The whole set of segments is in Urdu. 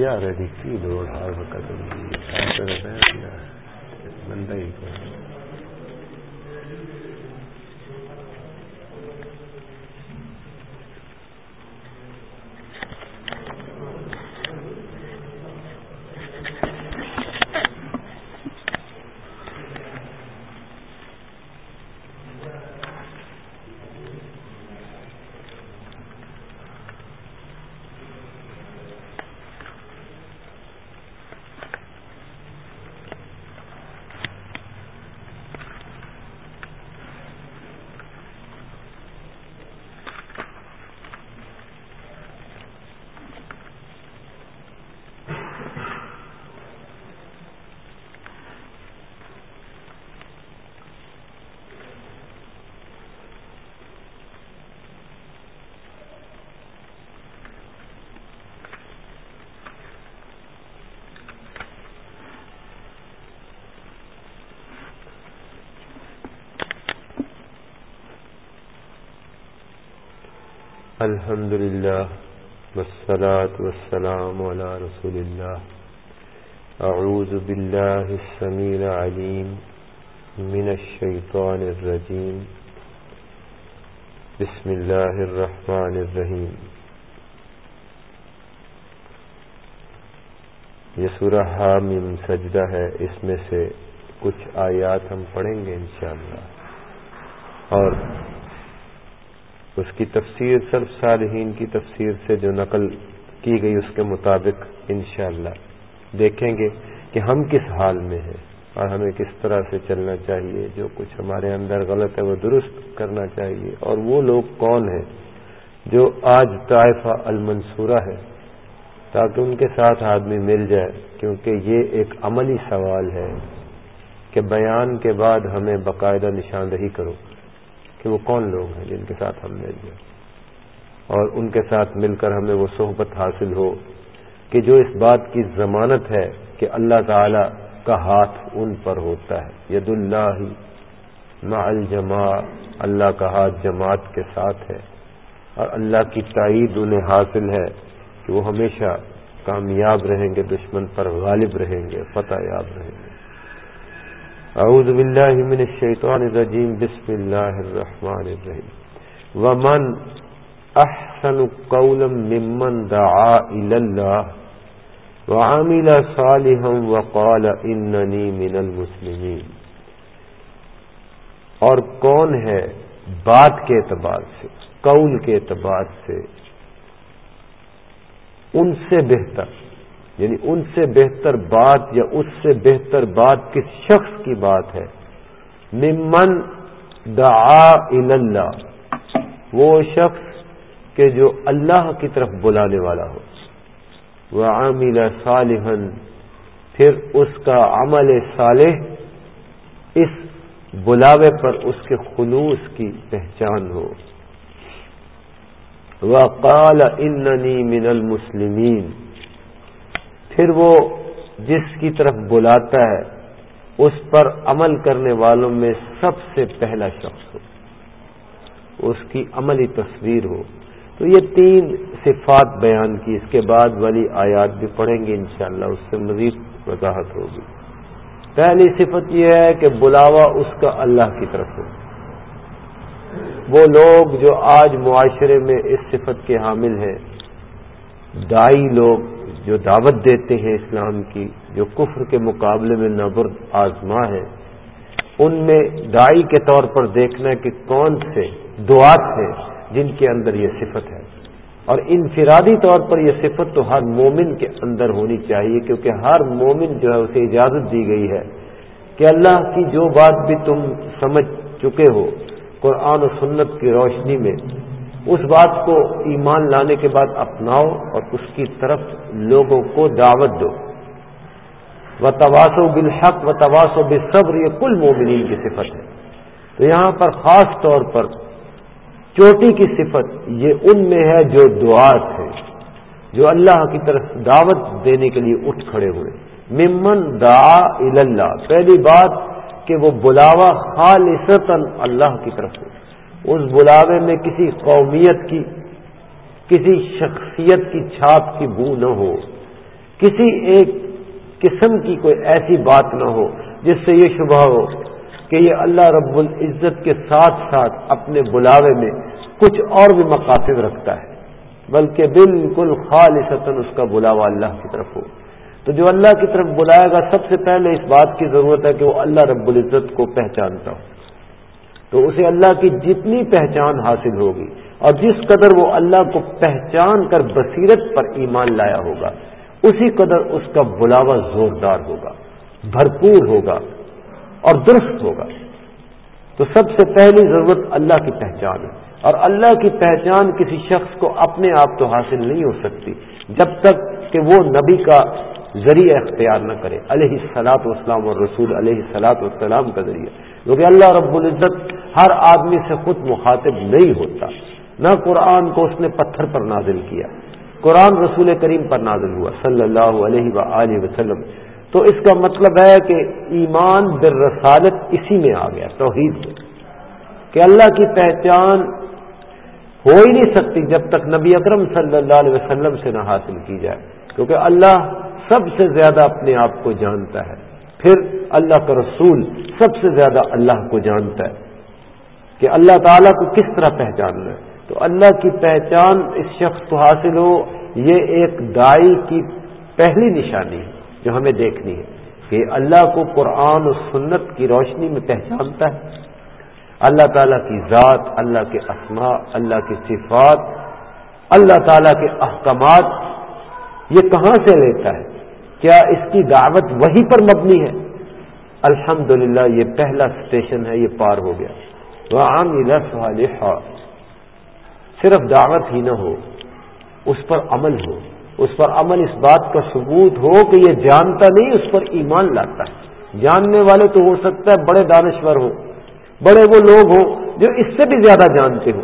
ری دوڑ ہر وقت بندہ ہی الحمد لله والصلاة والسلام على رسول الله. أعوذ بالله السميع العليم من الشيطان الرجيم. بسم الله الرحمن الرحيم. یہ سورہ حامیم سجدہ ہے، اس میں سے کچھ آیات ہم پڑھیں گے انشاءاللہ. اور اس کی تفسیر سرف صالحین کی تفسیر سے جو نقل کی گئی اس کے مطابق انشاءاللہ دیکھیں گے کہ ہم کس حال میں ہیں اور ہمیں کس طرح سے چلنا چاہیے، جو کچھ ہمارے اندر غلط ہے وہ درست کرنا چاہیے۔ اور وہ لوگ کون ہیں جو آج طائفہ المنصورہ ہے تاکہ ان کے ساتھ آدمی مل جائے، کیونکہ یہ ایک عملی سوال ہے کہ بیان کے بعد ہمیں باقاعدہ نشاندہی کرو۔ کہ وہ کون لوگ ہیں جن کے ساتھ ہم مل جائیں اور ان کے ساتھ مل کر ہمیں وہ صحبت حاصل ہو کہ جو اس بات کی ضمانت ہے کہ اللہ تعالی کا ہاتھ ان پر ہوتا ہے۔ ید اللہ مع الجماع، اللہ کا ہاتھ جماعت کے ساتھ ہے۔ اور اللہ کی تائید انہیں حاصل ہے کہ وہ ہمیشہ کامیاب رہیں گے، دشمن پر غالب رہیں گے، فتح یاب رہیں گے۔ اعوذ باللہ من الشیطان الرجیم، بسم اللہ الرحمن الرحیم۔ ومن احسن قولا ممن دعا اللہ وعمل صالحا وقال اننی من المسلمین۔ اور کون ہے بات کے اعتبار سے، قول کے اعتبار سے ان سے بہتر؟ یعنی ان سے بہتر بات یا اس سے بہتر بات کس شخص کی بات ہے؟ ممن دعا اللہ وہ شخص کہ جو اللہ کی طرف بلانے والا ہو۔ وہ عامل صالحن پھر اس کا عمل صالح اس بلاوے پر اس کے خلوص کی پہچان ہو۔ وقال اننی من المسلمین پھر وہ جس کی طرف بلاتا ہے، اس پر عمل کرنے والوں میں سب سے پہلا شخص ہو۔ اس کی عملی تصویر ہو۔ تو یہ تین صفات بیان کی، اس کے بعد والی آیات بھی پڑھیں گے انشاءاللہ، اس سے مزید وضاحت ہوگی۔ پہلی صفت یہ ہے کہ بلاوا اس کا اللہ کی طرف ہو۔ وہ لوگ جو آج معاشرے میں اس صفت کے حامل ہیں، دائی لوگ جو دعوت دیتے ہیں اسلام کی، جو کفر کے مقابلے میں نبرد آزما ہے، ان میں دائی کے طور پر دیکھنا کہ کون سے دعات ہیں جن کے اندر یہ صفت ہے۔ اور انفرادی طور پر یہ صفت تو ہر مومن کے اندر ہونی چاہیے، کیونکہ ہر مومن جو ہے اسے اجازت دی گئی ہے کہ اللہ کی جو بات بھی تم سمجھ چکے ہو، قرآن و سنت کی روشنی میں اس بات کو ایمان لانے کے بعد اپناؤ اور اس کی طرف لوگوں کو دعوت دو۔ و تواسو بالحق و تواسو بصبر یہ کل مومنین کی صفت ہے۔ تو یہاں پر خاص طور پر چوٹی کی صفت یہ ان میں ہے جو دعا تھے جو اللہ کی طرف دعوت دینے کے لیے اٹھ کھڑے ہوئے۔ ممن دعا اللہ، پہلی بات کہ وہ بلاوا خالصتاً اللہ کی طرف ہو اس بلاوے میں کسی قومیت کی، کسی شخصیت کی چھاپ کی بو نہ ہو۔ کسی ایک قسم کی کوئی ایسی بات نہ ہو جس سے یہ شبہ ہو کہ یہ اللہ رب العزت کے ساتھ ساتھ اپنے بلاوے میں کچھ اور بھی مقاصد رکھتا ہے۔ بلکہ بالکل خالصتاً اس کا بلاوا اللہ کی طرف ہو۔ تو جو اللہ کی طرف بلائے گا، سب سے پہلے اس بات کی ضرورت ہے کہ وہ اللہ رب العزت کو پہچانتا ہو۔ تو اسے اللہ کی جتنی پہچان حاصل ہوگی اور جس قدر وہ اللہ کو پہچان کر بصیرت پر ایمان لایا ہوگا، اسی قدر اس کا بلاوا زوردار ہوگا، بھرپور ہوگا اور درست ہوگا۔ تو سب سے پہلی ضرورت اللہ کی پہچان ہے اور اللہ کی پہچان کسی شخص کو اپنے آپ تو حاصل نہیں ہو سکتی جب تک کہ وہ نبی کا ذریعہ اختیار نہ کرے، علیہ السلاط والسلام اور رسول علیہ السلاط والسلام کا ذریعہ۔ کیونکہ اللہ رب العزت ہر آدمی سے خود مخاطب نہیں ہوتا۔ نہ قرآن کو اس نے پتھر پر نازل کیا، قرآن رسول کریم پر نازل ہوا، صلی اللہ علیہ و وسلم۔ تو اس کا مطلب ہے کہ ایمان بالرسالت اسی میں آ گیا، توحید میں۔ کہ اللہ کی پہچان ہو ہی نہیں سکتی جب تک نبی اکرم صلی اللہ علیہ وسلم سے نہ حاصل کی جائے۔ کیونکہ اللہ سب سے زیادہ اپنے آپ کو جانتا ہے۔ پھر اللہ کا رسول سب سے زیادہ اللہ کو جانتا ہے۔ کہ اللہ تعالیٰ کو کس طرح پہچاننا ہے تو اللہ کی پہچان اس شخص کو حاصل ہو، یہ ایک دائی کی پہلی نشانی ہے جو ہمیں دیکھنی ہے کہ اللہ کو قرآن و سنت کی روشنی میں پہچانتا ہے۔ اللہ تعالیٰ کی ذات، اللہ کے اسماء، اللہ کی صفات، اللہ تعالیٰ کے احکامات، یہ کہاں سے لیتا ہے؟ کیا اس کی دعوت وہی پر مبنی ہے؟ الحمد یہ پہلا اسٹیشن ہے، یہ پار ہو گیا۔ وہ عام صرف دعوت ہی نہ ہو، اس پر عمل ہو۔ اس پر عمل اس بات کا ثبوت ہو کہ یہ جانتا نہیں، اس پر ایمان لاتا ہے۔ جاننے والے تو ہو سکتا ہے بڑے دانشور ہوں بڑے وہ لوگ ہوں جو اس سے بھی زیادہ جانتے ہوں۔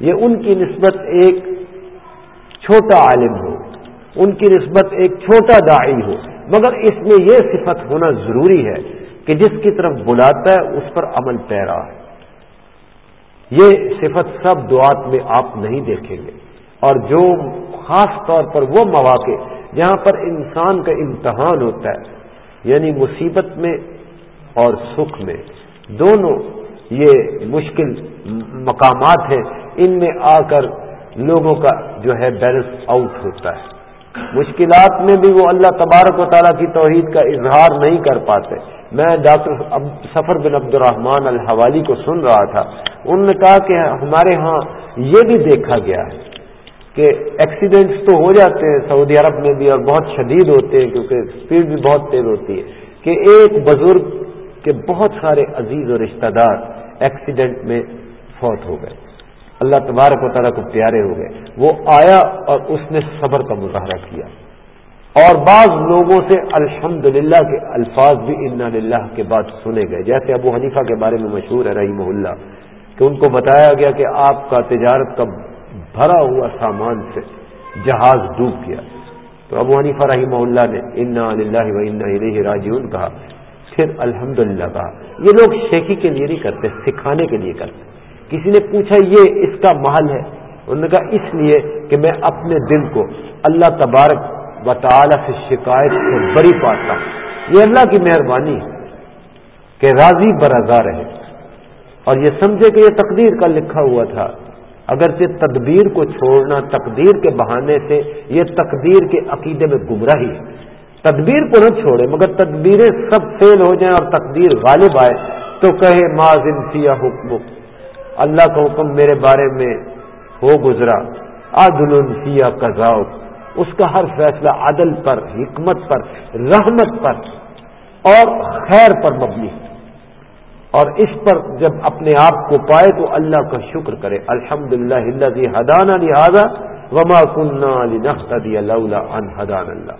یہ ان کی نسبت ایک چھوٹا عالم ہو، ان کی نسبت ایک چھوٹا داعی ہو۔ مگر اس میں یہ صفت ہونا ضروری ہے کہ جس کی طرف بلاتا ہے، اس پر عمل پیرا ہے۔ یہ صفت سب دعات میں آپ نہیں دیکھیں گے۔ اور جو خاص طور پر وہ مواقع جہاں پر انسان کا امتحان ہوتا ہے یعنی مصیبت میں اور سکھ میں، دونوں یہ مشکل مقامات ہیں۔ ان میں آ کر لوگوں کا جو ہے بیلنس آؤٹ ہوتا ہے۔ مشکلات میں بھی وہ اللہ تبارک و تعالیٰ کی توحید کا اظہار نہیں کر پاتے۔ میں ڈاکٹر سفر بن عبد الرحمان الحوالی کو سن رہا تھا، انہوں نے کہا کہ ہمارے ہاں یہ بھی دیکھا گیا ہے کہ ایکسیڈنٹس تو ہو جاتے ہیں سعودی عرب میں بھی اور بہت شدید ہوتے ہیں کیونکہ اسپیڈ بھی بہت تیز ہوتی ہے، کہ ایک بزرگ کے بہت سارے عزیز اور رشتہ دار ایکسیڈنٹ میں فوت ہو گئے۔ اللہ تبارک و تعالیٰ کو پیارے ہو گئے۔ وہ آیا اور اس نے صبر کا مظاہرہ کیا۔ اور بعض لوگوں سے الحمد کے الفاظ بھی ان للہ کے بعد سنے گئے۔ جیسے ابو حنیفہ کے بارے میں مشہور ہے رحیم اللہ کہ ان کو بتایا گیا کہ آپ کا تجارت کا بھرا ہوا سامان سے جہاز ڈوب گیا۔ تو ابو حنیفہ رحمہ اللہ نے انا اللہ و انا راجیون کہا۔ پھر الحمد کہا۔ یہ لوگ شیخی کے لیے نہیں کرتے، سکھانے کے لیے کرتے۔ کسی نے پوچھا، یہ اس کا محل ہے؟ انہوں نے کہا، اس لیے کہ میں اپنے دل کو اللہ تبارک و سے شکایت سے بری پاتا یہ اللہ کی مہربانی ہے کہ راضی برضا رہے۔ اور یہ سمجھے کہ یہ تقدیر کا لکھا ہوا تھا۔ اگرچہ تدبیر کو چھوڑنا تقدیر کے بہانے سے یہ تقدیر کے عقیدے میں گمراہی ہے۔ تدبیر کو نہ چھوڑے، مگر تدبیریں سب فیل ہو جائیں اور تقدیر غالب آئے، تو کہے ماضن سیا حکم اللہ کا حکم میرے بارے میں ہو گزرا۔ عدل سیا کزاؤ اس کا ہر فیصلہ عدل پر، حکمت پر، رحمت پر اور خیر پر مبنی اور اس پر جب اپنے آپ کو پائے تو اللہ کا شکر کرے۔ الحمد للہ حدان لہٰذا وما کنہ علی اللہ ان حدان اللہ۔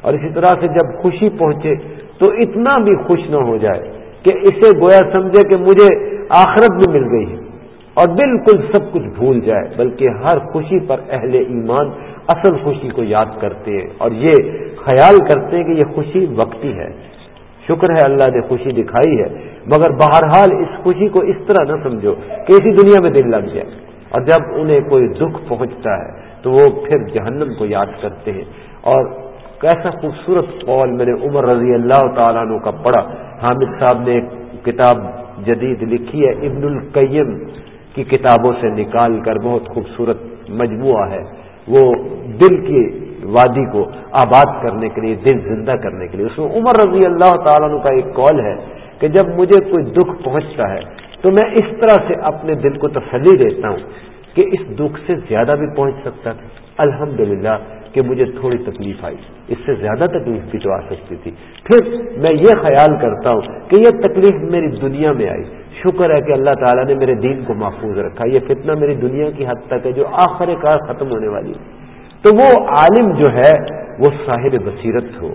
اور اسی طرح سے جب خوشی پہنچے تو اتنا بھی خوش نہ ہو جائے کہ اسے گویا سمجھے کہ مجھے آخرت بھی مل گئی ہے اور بالکل سب کچھ بھول جائے، بلکہ ہر خوشی پر اہل ایمان اصل خوشی کو یاد کرتے ہیں اور یہ خیال کرتے ہیں کہ یہ خوشی وقتی ہے۔ شکر ہے اللہ نے خوشی دکھائی ہے، مگر بہرحال اس خوشی کو اس طرح نہ سمجھو کہ اسی دنیا میں دل لگ جائے۔ اور جب انہیں کوئی دکھ پہنچتا ہے تو وہ پھر جہنم کو یاد کرتے ہیں۔ اور کیسا خوبصورت قول میں نے عمر رضی اللہ تعالیٰ عنہ کا پڑھا۔ حامد صاحب نے ایک کتاب جدید لکھی ہے، ابن القیم کی کتابوں سے نکال کر بہت خوبصورت مجموعہ ہے۔ وہ دل کی وادی کو آباد کرنے کے لیے، دل زندہ کرنے کے لیے۔ اس میں عمر رضی اللہ تعالیٰ عنہ کا ایک کال ہے کہ جب مجھے کوئی دکھ پہنچتا ہے تو میں اس طرح سے اپنے دل کو تسلی دیتا ہوں کہ اس دکھ سے زیادہ بھی پہنچ سکتا تھا الحمدللہ کہ مجھے تھوڑی تکلیف آئی۔ اس سے زیادہ تکلیف بھی تو آ سکتی تھی۔ پھر میں یہ خیال کرتا ہوں کہ یہ تکلیف میری دنیا میں آئی۔ شکر ہے کہ اللہ تعالیٰ نے میرے دین کو محفوظ رکھا۔ یہ فتنہ میری دنیا کی حد تک ہے جو آخر کار ختم ہونے والی تو وہ عالم جو ہے، وہ صاحب بصیرت ہو۔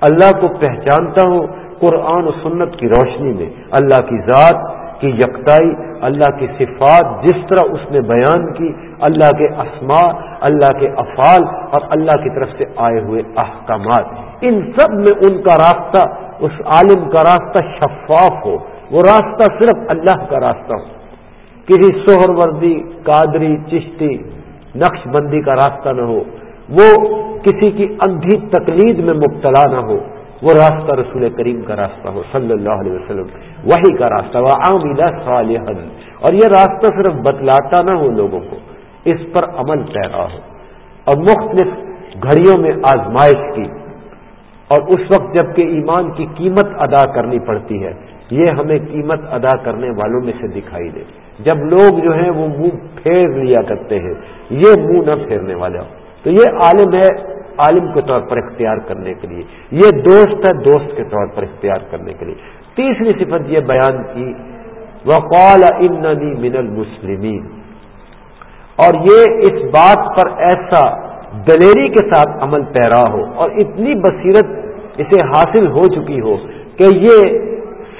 اللہ کو پہچانتا ہو قرآن و سنت کی روشنی میں۔ اللہ کی ذات کی یکتائی، اللہ کی صفات جس طرح اس نے بیان کی، اللہ کے اسماء، اللہ کے افعال اور اللہ کی طرف سے آئے ہوئے احکامات۔ ان سب میں ان کا راستہ، اس عالم کا راستہ شفاف ہو۔ وہ راستہ صرف اللہ کا راستہ ہو۔ کسی سہر وردی قادری، چشتی، نقش بندی کا راستہ نہ ہو۔ وہ کسی کی اندھی تقلید میں مبتلا نہ ہو۔ وہ راستہ رسول کریم کا راستہ ہو، صلی اللہ علیہ وسلم۔ وہی کا راستہ، وہ عاملہ صالح اور یہ راستہ صرف بتلاتا نہ ہو لوگوں کو، اس پر عمل پیرا ہو۔ اور مختلف گھڑیوں میں آزمائش کی۔ اور اس وقت جبکہ ایمان کی قیمت ادا کرنی پڑتی ہے، یہ ہمیں قیمت ادا کرنے والوں میں سے دکھائی دے۔ جب لوگ جو ہیں، وہ منہ پھیر لیا کرتے ہیں، یہ منہ نہ پھیرنے والا۔ تو یہ عالم ہے، عالم کے طور پر اختیار کرنے کے لیے۔ یہ دوست ہے، دوست کے طور پر اختیار کرنے کے لیے۔ تیسری صفت یہ بیان کی، وقال اننی من المسلمین اور یہ اس بات پر ایسا دلیری کے ساتھ عمل پیرا ہو اور اتنی بصیرت اسے حاصل ہو چکی ہو کہ یہ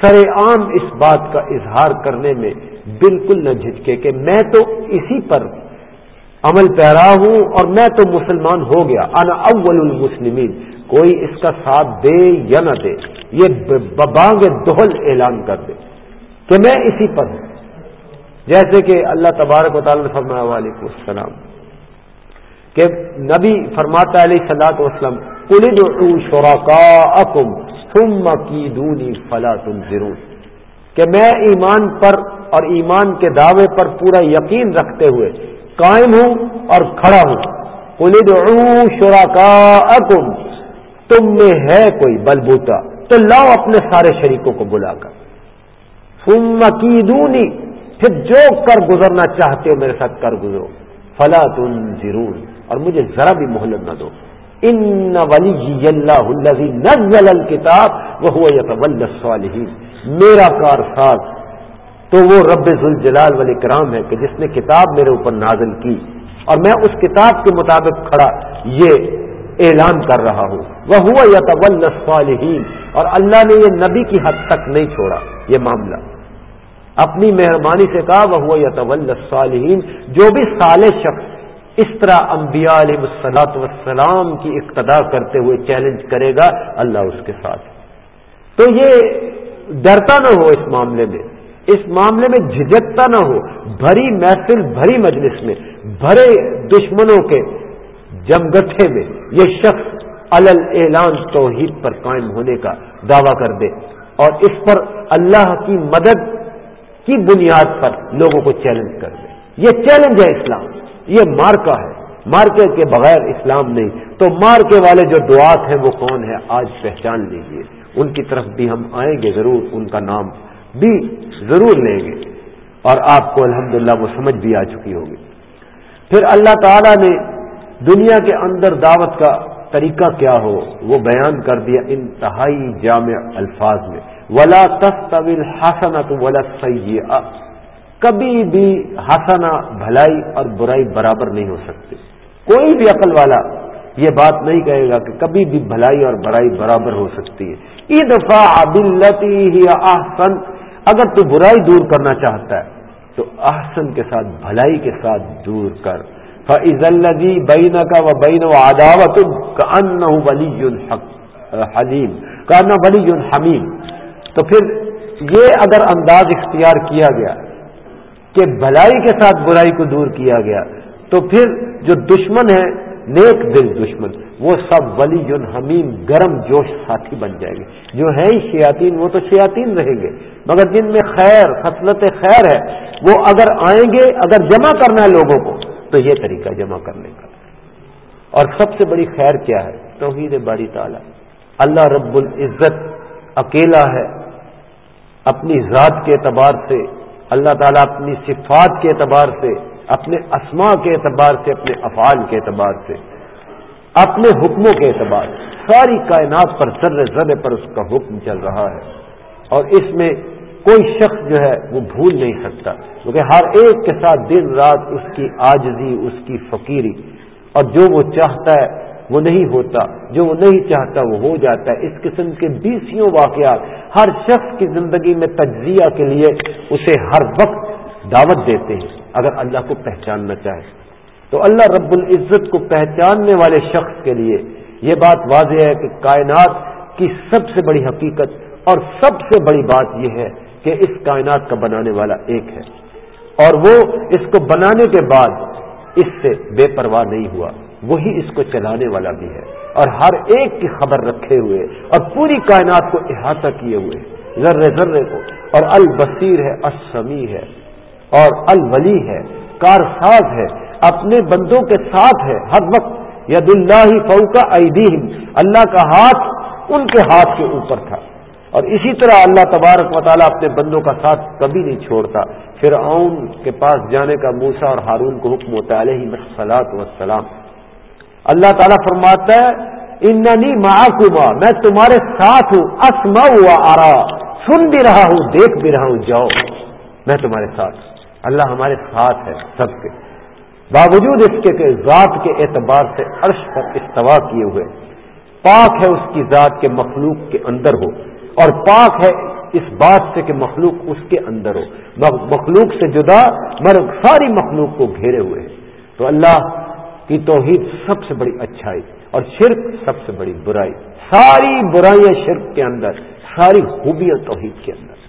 سر عام اس بات کا اظہار کرنے میں بالکل نہ جھجکے کہ میں تو اسی پر عمل پیرا ہوں اور میں تو مسلمان ہو گیا، انا اول المسلمین۔ کوئی اس کا ساتھ دے یا نہ دے، یہ بانگ دہل اعلان کر دے۔ کہ میں اسی پر ہوں۔ جیسے کہ اللہ تبارک و تعالیٰ نے فرمایا، وعلیکم السلام، کہ نبی فرماتا علیہ صلاحت وسلم کلد شورا کا کی دونی فلا تم ضرور کہ میں ایمان پر اور ایمان کے دعوے پر پورا یقین رکھتے ہوئے قائم ہوں اور کھڑا ہوں۔ کلد شورا کا تم میں ہے کوئی بلبوتا، تو لاؤ اپنے سارے شریکوں کو بلا کر۔ دونی پھر جو کر گزرنا چاہتے ہو میرے ساتھ کر گزرو۔ فلا تم ضرور اور مجھے ذرا بھی مہلت نہ دو۔ ان ولی اللہ نزل الکتاب وہ صالحین میرا کار ساز۔ تو وہ رب ذوالجلال ولی کرام ہے کہ جس نے کتاب میرے اوپر نازل کی۔ اور میں اس کتاب کے مطابق کھڑا۔ یہ اعلان کر رہا ہوں۔ وہ ہوا یا صالحین اور اللہ نے یہ نبی کی حد تک نہیں چھوڑا، یہ معاملہ۔ اپنی مہربانی سے کہا وہ ہوا یا صالحین جو بھی سال شخص اس طرح انبیاء علیہ السلاط وسلام کی اقتدا کرتے ہوئے چیلنج کرے گا، اللہ اس کے ساتھ۔ تو یہ ڈرتا نہ ہو اس معاملے میں۔ اس معاملے میں جھجکتا نہ ہو۔ بھری محفل، بھری مجلس میں، بھرے دشمنوں کے جمگٹھے میں یہ شخص الل اعلان توحید پر قائم ہونے کا دعویٰ کر دے اور اس پر اللہ کی مدد کی بنیاد پر لوگوں کو چیلنج کر دے۔ یہ چیلنج ہے اسلام، یہ مارکا ہے۔ مارکے کے بغیر اسلام نہیں۔ تو مارکے والے جو دعات ہیں وہ کون ہے آج پہچان لیجیے۔ ان کی طرف بھی ہم آئیں گے ضرور، ان کا نام بھی ضرور لیں گے۔ اور آپ کو الحمدللہ وہ سمجھ بھی آ چکی ہوگی۔ پھر اللہ تعالی نے دنیا کے اندر دعوت کا طریقہ کیا ہو، وہ بیان کر دیا انتہائی جامع الفاظ میں۔ ولا تصویل حسنت ولا سیاح کبھی بھی حسنا بھلائی اور برائی برابر نہیں ہو سکتی۔ کوئی بھی عقل والا یہ بات نہیں کہے گا کہ کبھی بھی بھلائی اور برائی برابر ہو سکتی ہے۔ ای دفعہ ابلتی احسن۔ اگر تو برائی دور کرنا چاہتا ہے، تو احسن کے ساتھ، بھلائی کے ساتھ دور کر۔ فض الدی بین کا و بین و عداوت ان ولی حلیم کا ولی حمیم تو پھر یہ اگر انداز اختیار کیا گیا کہ بھلائی کے ساتھ برائی کو دور کیا گیا، تو پھر جو دشمن ہے، نیک دل دشمن، وہ سب ولی جن حمیم، گرم جوش ساتھی بن جائیں گے۔ جو ہیں ہی شیاطین، وہ تو شیاطین رہیں گے۔ مگر جن میں خیر، خصلت خیر ہے، وہ اگر آئیں گے، اگر جمع کرنا ہے لوگوں کو تو یہ طریقہ جمع کرنے کا۔ اور سب سے بڑی خیر کیا ہے؟ توحید باری تعالیٰ۔ اللہ رب العزت اکیلا ہے، اپنی ذات کے اعتبار سے، اللہ تعالیٰ اپنی صفات کے اعتبار سے، اپنے اسما کے اعتبار سے، اپنے افعال کے اعتبار سے، اپنے حکموں کے اعتبار سے۔ ساری کائنات پر ذرے ذرے پر اس کا حکم چل رہا ہے۔ اور اس میں کوئی شخص جو ہے وہ بھول نہیں سکتا کیونکہ ہر ایک کے ساتھ دن رات اس کی آجزی اس کی فقیری اور جو وہ چاہتا ہے وہ نہیں ہوتا، جو وہ نہیں چاہتا وہ ہو جاتا ہے۔ اس قسم کے بیسوں واقعات ہر شخص کی زندگی میں تجزیہ کے لیے اسے ہر وقت دعوت دیتے ہیں۔ اگر اللہ کو پہچاننا چاہے تو اللہ رب العزت کو پہچاننے والے شخص کے لیے یہ بات واضح ہے کہ کائنات کی سب سے بڑی حقیقت اور سب سے بڑی بات یہ ہے کہ اس کائنات کا بنانے والا ایک ہے۔ اور وہ اس کو بنانے کے بعد اس سے بے پرواہ نہیں ہوا، وہی اس کو چلانے والا بھی ہے۔ اور ہر ایک کی خبر رکھے ہوئے اور پوری کائنات کو احاطہ کیے ہوئے ذرے ذرے کو۔ اور البصیر ہے اسمی ہے، اور الولی ہے، کارساز ہے، اپنے بندوں کے ساتھ ہے۔ ہر وقت ید اللہ فوکا ایدیم اللہ کا ہاتھ ان کے ہاتھ کے اوپر تھا۔ اور اسی طرح اللہ تبارک و تعالیٰ اپنے بندوں کا ساتھ کبھی نہیں چھوڑتا۔ پھر کے پاس جانے کا موسا اور ہارون کو حکم ہوتا ہے، علیہ سلاد وسلام اللہ تعالیٰ فرماتا ہے، اننی معاکما میں تمہارے ساتھ ہوں اسما ہوا آ رہا سن بھی رہا ہوں، دیکھ بھی رہا ہوں، جاؤ۔ میں تمہارے ساتھ اللہ ہمارے ساتھ ہے سب کے۔ باوجود اس کے کہ ذات کے اعتبار سے عرش پر استوا کیے ہوئے، پاک ہے اس کی ذات کے مخلوق کے اندر ہو۔ اور پاک ہے اس بات سے کہ مخلوق اس کے اندر ہو۔ مخلوق سے جدا مر ساری مخلوق کو گھیرے ہوئے تو اللہ کی توحید سب سے بڑی اچھائی اور شرک سب سے بڑی برائی۔ ساری برائیاں شرک کے اندر، ساری خوبیاں توحید کے اندر۔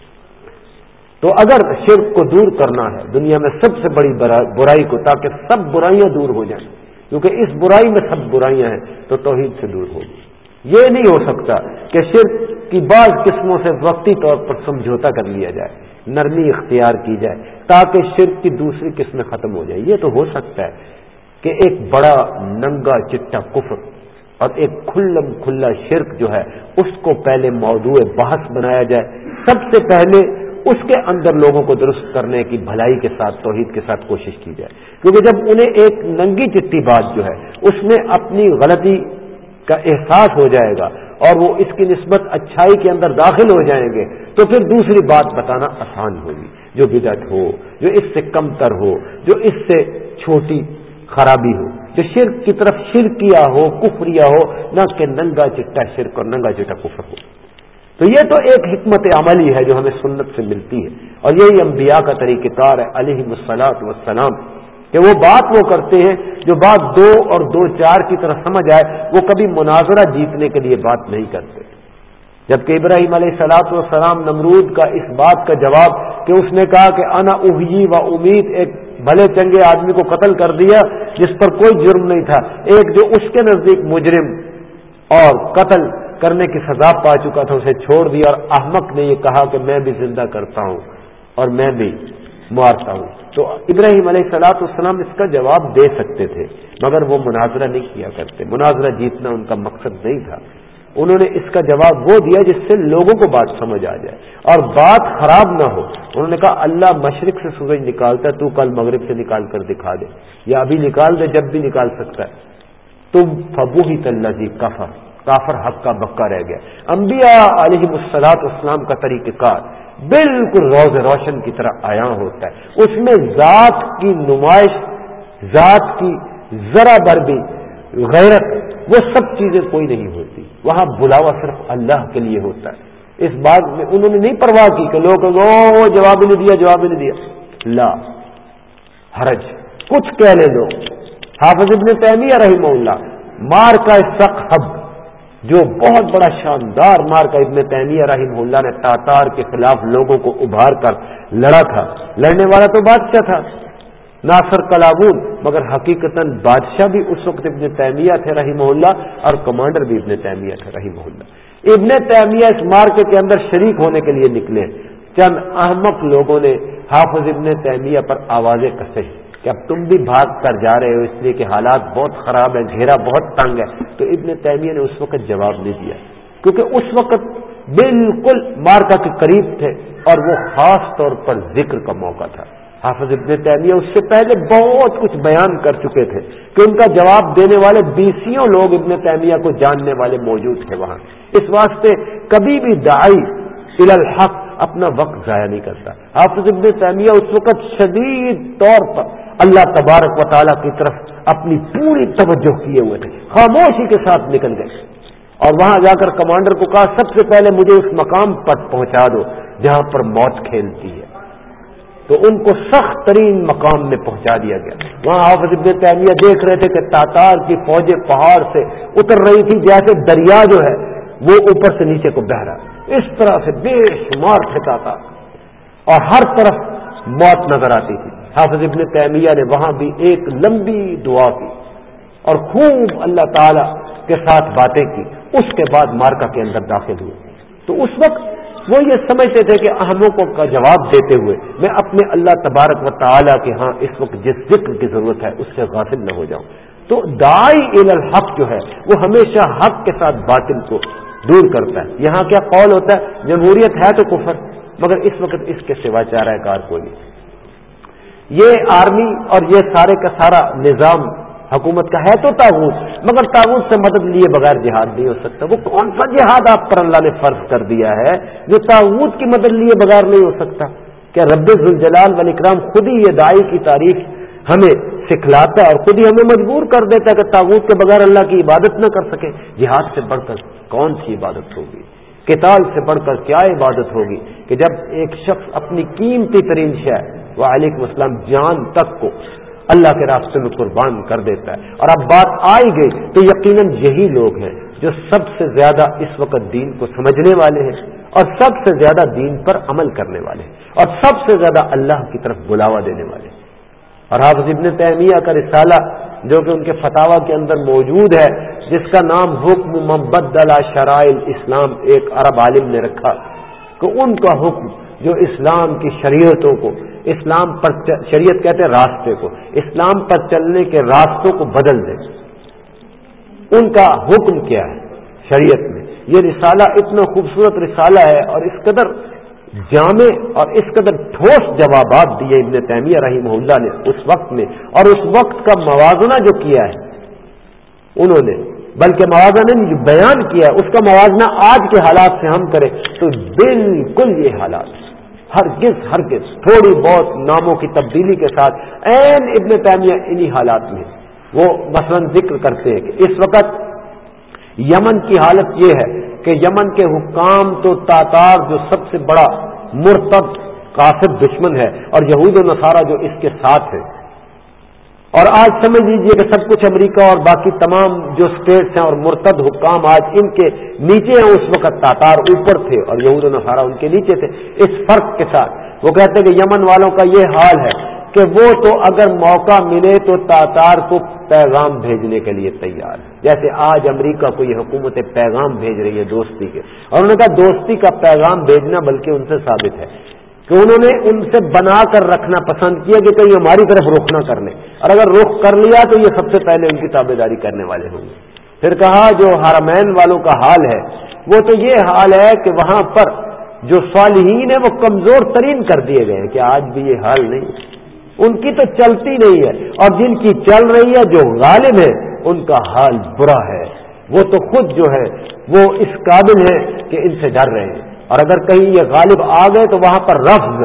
تو اگر شرک کو دور کرنا ہے، دنیا میں سب سے بڑی برائی کو، تاکہ سب برائیاں دور ہو جائیں، کیونکہ اس برائی میں سب برائیاں ہیں، تو توحید سے دور ہوگی۔ یہ نہیں ہو سکتا کہ شرک کی بعض قسموں سے وقتی طور پر سمجھوتا کر لیا جائے، نرمی اختیار کی جائے، تاکہ شرک کی دوسری قسمیں ختم ہو جائے یہ تو ہو سکتا ہے کہ ایک بڑا ننگا چٹا کفر اور ایک کھلم کھلا شرک جو ہے، اس کو پہلے موضوع بحث بنایا جائے۔ سب سے پہلے اس کے اندر لوگوں کو درست کرنے کی بھلائی کے ساتھ، توحید کے ساتھ کوشش کی جائے۔ کیونکہ جب انہیں ایک ننگی چٹی بات جو ہے، اس میں اپنی غلطی کا احساس ہو جائے گا اور وہ اس کی نسبت اچھائی کے اندر داخل ہو جائیں گے، تو پھر دوسری بات بتانا آسان ہوگی، جو بدت ہو، جو اس سے کم تر ہو، جو اس سے چھوٹی خرابی ہو، جو شرک کی طرف شرک ہو کفریا ہو، نہ کہ ننگا چٹا شرک اور ننگا چٹا کفر ہو۔ تو یہ تو ایک حکمت عملی ہے جو ہمیں سنت سے ملتی ہے۔ اور یہی انبیاء کا طریقہ کار ہے علیہ مسلاط وسلام کہ وہ بات وہ کرتے ہیں جو بات دو اور دو چار کی طرح سمجھ آئے، وہ کبھی مناظرہ جیتنے کے لیے بات نہیں کرتے۔ جبکہ ابراہیم علیہ سلاط وسلام نمرود کا اس بات کا جواب کہ اس نے کہا کہ انا اہی و امید، ایک بھلے چنگے آدمی کو قتل کر دیا جس پر کوئی جرم نہیں تھا، ایک جو اس کے نزدیک مجرم اور قتل کرنے کی سزا پا چکا تھا، اسے چھوڑ دیا اور احمق نے یہ کہا کہ میں بھی زندہ کرتا ہوں اور میں بھی۔ مارتا ہوں۔ تو ابراہیم علیہ سلاط السلام اس کا جواب دے سکتے تھے، مگر وہ مناظرہ نہیں کیا کرتے۔ مناظرہ جیتنا ان کا مقصد نہیں تھا۔ انہوں نے اس کا جواب وہ دیا جس سے لوگوں کو بات سمجھ آ جائے۔ اور بات خراب نہ ہو۔ انہوں نے کہا، اللہ مشرق سے سورج نکالتا ہے، تو کل مغرب سے نکال کر دکھا دے۔ یا ابھی نکال دے، جب بھی نکال سکتا ہے۔ تم فبو ہی طلّہ جی کافر کافر حق کا بکا رہ گیا۔ انبیاء علیہ السلاط اسلام کا طریقہ کار۔ بالکل روز روشن کی طرح آیا ہوتا ہے۔ اس میں ذات کی نمائش، ذات کی ذرا بر بھی غیرت، وہ سب چیزیں کوئی نہیں ہوتی۔ وہاں بلاوا صرف اللہ کے لیے ہوتا ہے۔ اس بات میں انہوں نے نہیں پرواہ کی کہ لوگ وہ جواب نہیں دیا، جواب نہیں دیا۔ لا۔ حرج۔ کچھ کہہ لے لو حافظ ابن تیمیہ رحمہ اللہ، مار کا حب۔ جو بہت بڑا شاندار مار کا ابن تیمیہ رحمہ اللہ نے تاتار کے خلاف لوگوں کو ابھار کر لڑا تھا۔ لڑنے والا تو بادشاہ تھا، ناصر کلابون مگر حقیقت بادشاہ بھی اس وقت ابن تیمیہ تھے رحیم اللہ اور کمانڈر بھی ابن تیمیہ تھے رحیم اللہ۔ ابن تیمیہ اس مارکے کے اندر شریک ہونے کے لیے نکلے۔ چند احمق لوگوں نے حافظ ابن تیمیہ پر آوازیں کسے۔ کہ اب تم بھی بھاگ کر جا رہے ہو، اس لیے کہ حالات بہت خراب ہے گھیرا بہت تنگ ہے۔ تو ابن تیمیہ نے اس وقت جواب نہیں دیا، کیونکہ اس وقت بالکل مارکا کے قریب تھے اور وہ خاص طور پر ذکر کا موقع تھا۔ حافظ ابن تیمیہ اس سے پہلے بہت کچھ بیان کر چکے تھے کہ ان کا جواب دینے والے بیسوں لوگ ابن تیمیہ کو جاننے والے موجود تھے وہاں۔ اس واسطے کبھی بھی دائی الحق اپنا وقت ضائع نہیں کرتا۔ حافظ ابن تیمیہ اس وقت شدید طور پر اللہ تبارک و تعالیٰ کی طرف اپنی پوری توجہ کیے ہوئے تھے، خاموشی کے ساتھ نکل گئے۔ اور وہاں جا کر کمانڈر کو کہا، سب سے پہلے مجھے اس مقام پر پہنچا دو جہاں پر موت کھیلتی ہے۔ تو ان کو سخت ترین مقام میں پہنچا دیا گیا۔ وہاں حافظ ابن تیمیہ دیکھ رہے تھے کہ تاتار کی فوجیں پہاڑ سے اتر رہی تھی، جیسے دریا جو ہے وہ اوپر سے نیچے کو بہ رہا اس طرح سے بے شمار تھے تاتار اور ہر طرف موت نظر آتی تھی۔ حافظ ابن تیمیہ نے وہاں بھی ایک لمبی دعا کی اور خوب اللہ تعالی کے ساتھ باتیں کی، اس کے بعد مارکا کے اندر داخل ہوئے۔ تو اس وقت وہ یہ سمجھتے تھے کہ اہموں کو کا جواب دیتے ہوئے میں اپنے اللہ تبارک و تعالیٰ کے ہاں اس وقت جس ذکر کی ضرورت ہے اس سے غافل نہ ہو جاؤں۔ تو دائی الحق جو ہے، وہ ہمیشہ حق کے ساتھ باطل کو دور کرتا ہے۔ یہاں کیا قول ہوتا ہے؟ جمہوریت ہے تو کفر، مگر اس وقت اس کے سوا چاہ رہا ہے کار کوئی یہ آرمی اور یہ سارے کا سارا نظام حکومت کا ہے تو تاغوت مگر تاغوت سے مدد لیے بغیر جہاد نہیں ہو سکتا۔ وہ کون سا جہاد آپ پر اللہ نے فرض کر دیا ہے جو تاغوت کی مدد لیے بغیر نہیں ہو سکتا؟ کیا رب الجلال والاکرام خود ہی یہ دائی کی تاریخ ہمیں سکھلاتا ہے اور خود ہی ہمیں مجبور کر دیتا ہے کہ تاغوت کے بغیر اللہ کی عبادت نہ کر سکے؟ جہاد سے بڑھ کر کون سی عبادت ہوگی؟ کتاب سے بڑھ کر کیا عبادت ہوگی کہ جب ایک شخص اپنی قیمتی ترین شہ وہ علیکم السلام، جان تک کو اللہ کے راستے میں قربان کر دیتا ہے۔ اور اب بات آئی گئی تو یقیناً یہی لوگ ہیں جو سب سے زیادہ اس وقت دین کو سمجھنے والے ہیں اور سب سے زیادہ دین پر عمل کرنے والے ہیں اور سب سے زیادہ اللہ کی طرف بلاوا دینے والے ہیں۔ اور حافظ ابن تیمیہ کا رسالہ جو کہ ان کے فتوا کے اندر موجود ہے، جس کا نام حکم مبد شرائل اسلام ایک عرب عالم نے رکھا۔ کہ ان کا حکم جو اسلام کی شریعتوں کو، اسلام پر شریعت کہتے ہیں راستے کو، اسلام پر چلنے کے راستوں کو بدل دے ان کا حکم کیا ہے شریعت میں؟ یہ رسالہ اتنا خوبصورت رسالہ ہے اور اس قدر جامع اور اس قدر ٹھوس جوابات دیے ابن تیمیہ رحیم اللہ نے اس وقت میں، اور اس وقت کا موازنہ جو کیا ہے، انہوں نے بلکہ موازنہ نے جو بیان کیا ہے اس کا موازنہ آج کے حالات سے ہم کریں۔ تو بالکل یہ حالات ہرگز ہرگز، تھوڑی بہت ناموں کی تبدیلی کے ساتھ۔ این ابن تعمیہ انہی حالات میں وہ مثلا ذکر کرتے ہیں کہ اس وقت یمن کی حالت یہ ہے کہ یمن کے حکام تو تاتار جو سب سے بڑا مرتب کافر دشمن ہے اور یہود و نصارہ جو اس کے ساتھ ہے اور آج سمجھ لیجیے کہ سب کچھ امریکہ اور باقی تمام جو اسٹیٹس ہیں اور مرتد حکام آج ان کے نیچے ہیں، اس وقت تاتار اوپر تھے اور یہود نصارہ ان کے نیچے تھے۔ اس فرق کے ساتھ وہ کہتے ہیں کہ یمن والوں کا یہ حال ہے کہ وہ تو اگر موقع ملے تو تاتار کو پیغام بھیجنے کے لیے تیار ہے جیسے آج امریکہ کو یہ حکومت پیغام بھیج رہی ہے دوستی کے۔ اور انہوں نے کہا دوستی کا پیغام بھیجنا بلکہ ان سے ثابت ہے۔ کہ انہوں نے ان سے بنا کر رکھنا پسند کیا کہ کہیں ہماری طرف رخ نہ کر لیں۔ اور اگر رخ کر لیا تو یہ سب سے پہلے ان کی تابے داری کرنے والے ہوں گے۔ پھر کہا، جو ہارمین والوں کا حال ہے، وہ تو یہ حال ہے کہ وہاں پر جو صالحین ہیں، وہ کمزور ترین کر دیے گئے ہیں کہ آج بھی یہ حال نہیں۔ ان کی تو چلتی نہیں ہے۔ اور جن کی چل رہی ہے، جو غالب ہے ان کا حال برا ہے۔ وہ تو خود جو ہے، وہ اس قابل ہے کہ ان سے ڈر رہے ہیں۔ اور اگر کہیں یہ غالب آ گئے تو وہاں پر رفظ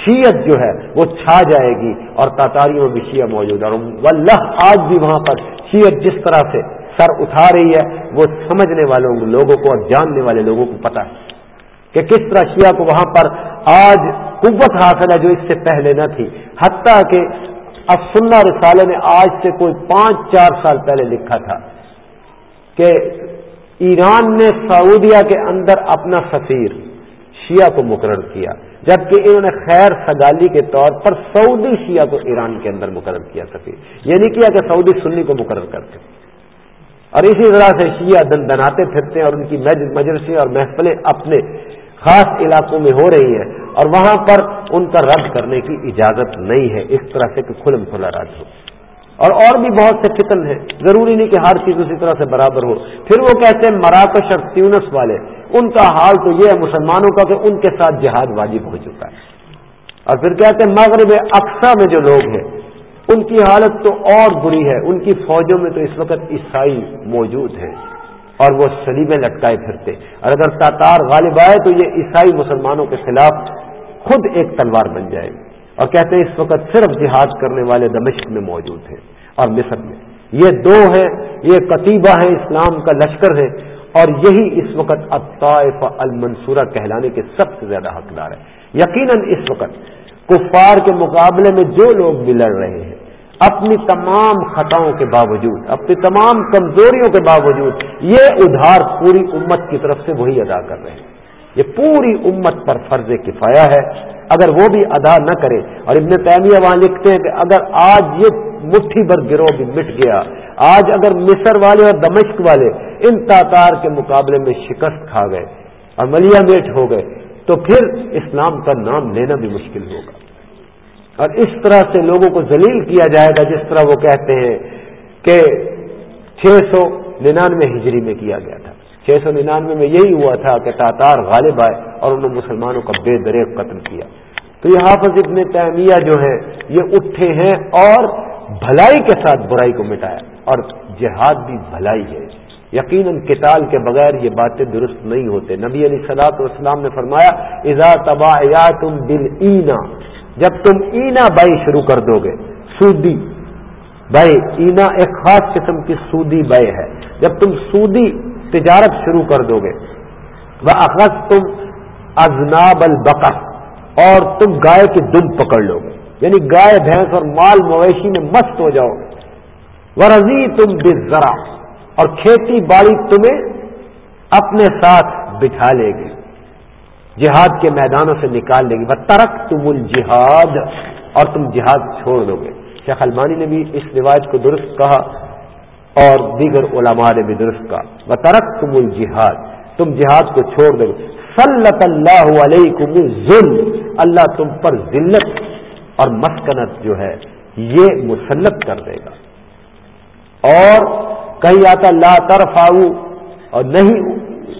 شیعت جو ہے وہ چھا جائے گی اور تاتاریوں میں بھی شیعہ موجود ہے اور واللہ، آج بھی وہاں پر شیعت جس طرح سے سر اٹھا رہی ہے، وہ سمجھنے والوں لوگوں کو اور جاننے والے لوگوں کو پتا ہے کہ کس طرح شیعہ کو وہاں پر آج قوت حاصل ہے جو اس سے پہلے نہ تھی۔ حتیٰ کہ اب رسالے نے آج سے کوئی پانچ، چار سال پہلے لکھا تھا کہ ایران نے سعودیہ کے اندر اپنا سفیر شیعہ کو مقرر کیا، جبکہ انہوں نے خیر سگالی کے طور پر سعودی شیعہ کو ایران کے اندر مقرر کیا سکے یہ نہیں کیا کہ سعودی سنی کو مقرر کرتے۔ اور اسی طرح سے شیعہ دن دناتے پھرتے ہیں اور ان کی مجلسیں اور محفلیں اپنے خاص علاقوں میں ہو رہی ہیں اور وہاں پر ان کا رد کرنے کی اجازت نہیں ہے۔ اس طرح سے کہ کھلم کھلا رد ہو۔ اور اور بھی بہت سے فتن ہیں۔ ضروری نہیں کہ ہر چیز اسی طرح سے برابر ہو۔ پھر وہ کہتے ہیں مراکش اور تیونس والے۔ ان کا حال تو یہ ہے مسلمانوں کا کہ ان کے ساتھ جہاد واجب ہو چکا ہے۔ اور پھر کہتے ہیں مغرب اقسا میں جو لوگ ہیں، ان کی حالت تو اور بری ہے۔ ان کی فوجوں میں تو اس وقت عیسائی موجود ہیں اور وہ سلیبیں لٹکائے پھرتے۔ اور اگر تاتار غالب آئے تو یہ عیسائی مسلمانوں کے خلاف خود ایک تلوار بن جائے۔ گی اور کہتے ہیں اس وقت صرف جہاد کرنے والے دمشق میں موجود ہیں۔ اور مصر میں یہ دو ہیں، یہ کتیبہ ہیں، اسلام کا لشکر ہے۔ اور یہی اس وقت الطائف المنصورہ کہلانے کے سب سے زیادہ حقدار ہے۔ یقیناً اس وقت کفار کے مقابلے میں جو لوگ بھی لڑ رہے ہیں، اپنی تمام خطاؤں کے باوجود، اپنی تمام کمزوریوں کے باوجود، یہ ادھار پوری امت کی طرف سے وہی ادا کر رہے ہیں۔ یہ پوری امت پر فرض کفایا ہے۔ اگر وہ بھی ادا نہ کرے، اور ابن تیمیہ وہاں لکھتے ہیں کہ اگر آج یہ مٹھی بھر گروہ بھی مٹ گیا، آج اگر مصر والے اور دمشق والے ان تاتار کے مقابلے میں شکست کھا گئے اور ملیا میٹ ہو گئے، تو پھر اسلام کا نام لینا بھی مشکل ہوگا۔ اور اس طرح سے لوگوں کو ذلیل کیا جائے گا، جس طرح وہ کہتے ہیں کہ چھ سو ننانوے ہجری میں کیا گیا تھا۔ چھ سو ننانوے میں یہی ہوا تھا کہ تاتار غالب آئے اور انہوں نے مسلمانوں کا بے دریک قتل کیا۔ تو یہ حافظ ابن تعمیہ جو ہے یہ اٹھے ہیں اور بھلائی کے ساتھ برائی کو مٹایا۔ اور جہاد بھی بھلائی ہے۔ یقیناً کتال کے بغیر یہ باتیں درست نہیں ہوتے۔ نبی علی صلاحت والسلام نے فرمایا ازا تبا تم بل اینا جب تم اینا بائی شروع کر دو گے، سودی۔ بائی، اینا ایک خاص قسم کی سودی بائی ہے۔ جب تم سودی تجارت شروع کر دو گے وہ اخذ تم ازناب البقر، اور تم گائے کی دم پکڑ لو گے۔ یعنی گائے، بھینس اور مال مویشی میں مست ہو جاؤ گے۔ ورزی تم بزرا اور کھیتی باڑی تمہیں اپنے ساتھ بٹھا لے گی۔ جہاد کے میدانوں سے نکال لے گی۔ وہ ترک تم الجہاد اور تم جہاد چھوڑ دو گے۔ شیخ المانی نے بھی اس روایت کو درست کہا اور دیگر علماء نے بھی درست کہا۔ وہ ترک تم الجہاد تم جہاد کو چھوڑ دو گے۔ سلط اللہ علیہ ظلم اللہ تم پر ذلت اور مسکنت جو ہے، یہ مسلط کر دے گا۔ اور کہیں آتا لا طرف اور نہیں،